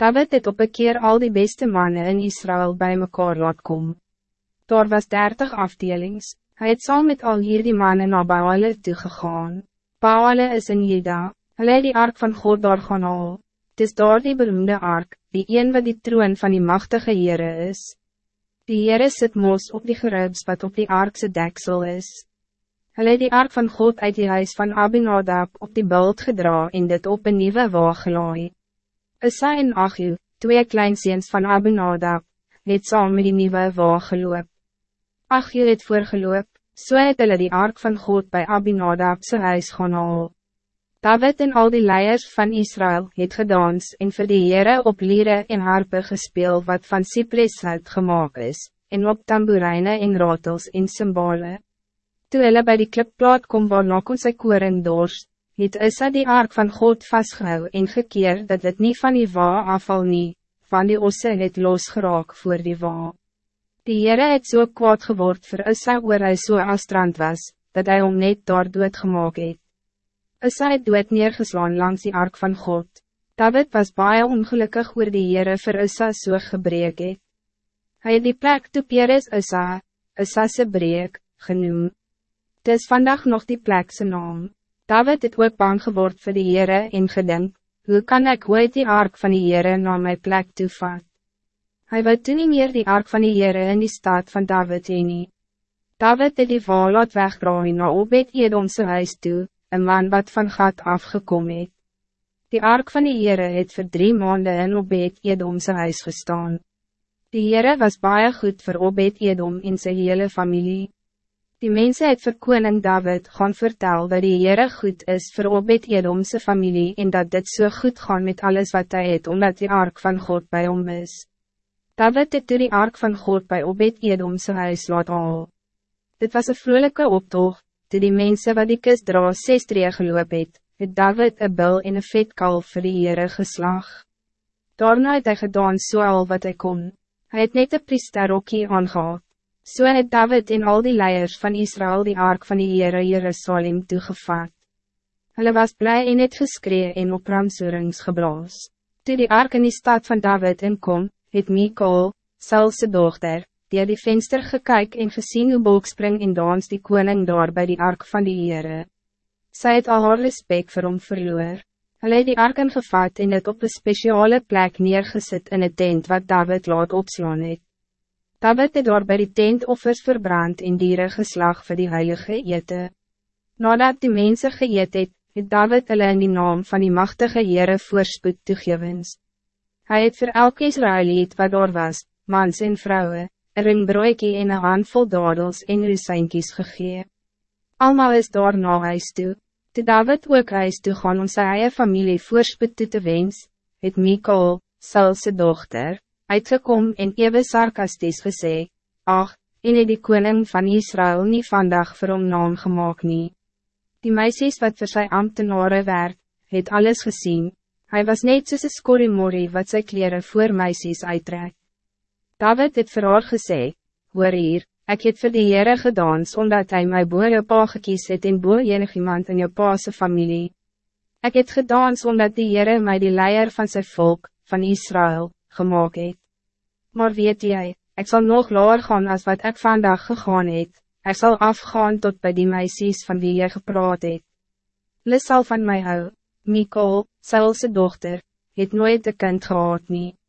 David het op een keer al die beste mannen in Israël bij mekaar laat kom. Daar was dertig afdelings, hij het saam met al hier die mannen naar Baale toegegaan. Baale is in Jeda, hulle het die ark van God daar gaan haal. Het is daar die beroemde ark, die een wat die troon van die machtige Heere is. Die Heere sit mos op die gerubs wat op die arkse deksel is. Hulle het die ark van God uit die huis van Abinadab op die bult gedra en dit op een nieuwe waag gelaai. Issa en Achiel, twee kleinseens van Abinadab, het saam met die nieuwe waag geloop. Achiel het voorgeloop, so het hulle die ark van God bij Abinadab sy huis gaan haal. David en al die leiers van Israël het gedans en vir die Heere op lieren en harpe gespeel wat van Cypresshout gemaakt is, en op tamboerijne en ratels en symbole. Toe hulle by die klipplaat kom waarna kon sy koor en dorst, het Issa die ark van God vastgehou en gekeer dat het niet van die wa afval nie, van die osse het losgeraak voor die wa. Die Heere het so kwaad geword vir Issa oor hy so astrand was, dat hij om net daar doodgemaak het. Issa het dood neergeslaan langs die ark van God. David was baie ongelukkig oor die Heere vir Issa so gebreek het. Hy het die plek toe Peres Issa, Issa se breek, genoem. Het is vandaag nog die plekse naam. David het ook bang geword vir die Heere en gedink, hoe kan ik ooit die ark van die Heere na my plek toevat? Hij wou toen nie meer die ark van die Heere in die stad van David heen nie. David het die val laat wegdraai na Obed Edomse huis toe, een man wat van gat afgekom het. Die ark van die Heere het voor drie maanden in Obed Edomse huis gestaan. Die Heere was baie goed voor Obed Edom in zijn hele familie. Die mensen het vir koning David gaan vertel dat die Heere goed is voor Obed Edomse familie en dat dit zo so goed gaan met alles wat hij het omdat die ark van God bij hom is. David het toe die ark van God bij Obed Edomse huis laat al. Dit was een vrolijke optocht, toe die mensen wat die kist dra ses tree geloop het, het David een bil en een vetkalf vir die Heere geslag. Daarna het hy gedaan so al wat hij kon. Hij het net een priesterokkie aangehad. So het David en al die leiers van Israël die ark van die Heere Jerusalem toegevat. Hulle was blij en het geskree en op ramsoerings geblaas. Toe die ark in die stad van David inkom, het Mikael, Saulse dochter, die die venster gekyk en gezien hoe bolk spring en dans die koning daar bij die ark van die Heere. Sy het al haar respect vir hom verloor. Hulle het die ark ingevat en het op een speciale plek neergesit in het tent wat David laat opslaan het. David het daar by die tent offers verbrand en dieren geslag vir die heilige ete. Nadat die mensen geëet het, het David hulle in die naam van die machtige Heere voorspoed toegewens. Hij het voor elke Israëliet wat daar was, mans en vrouwen, een ringbroekie en een handvol dadels en rusijnkies gegee. Almal is daar na huis toe. Toe David ook huis toe gaan om sy eie familie voorspoed toe te wens, het Mikael, Saulse dochter, uitgekom en ewe sarkasties gesê, Ach, en het die koning van Israël niet vandag vir hom naam gemaakt nie. Die meisjes wat voor sy ambtenare werk, het alles gezien. Hij was net soos een skorriemorie wat sy kleren voor meisjes uittrek. David het vir haar gesê, Hoor hier, ik het vir die Heere gedans, omdat hij my boer jou pa gekies het en boer enig iemand in jou paase familie. Ik het gedans, omdat die Heere my die leier van zijn volk, van Israël, gemaakt het. Maar weet jij, ik zal nog lager gaan als wat ik vandaag gegaan het, ik zal afgaan tot bij die meisjes van wie je gepraat het. Lis sal van mij hou, Mikol, Saulse dochter, het nooit de kind gehad nie.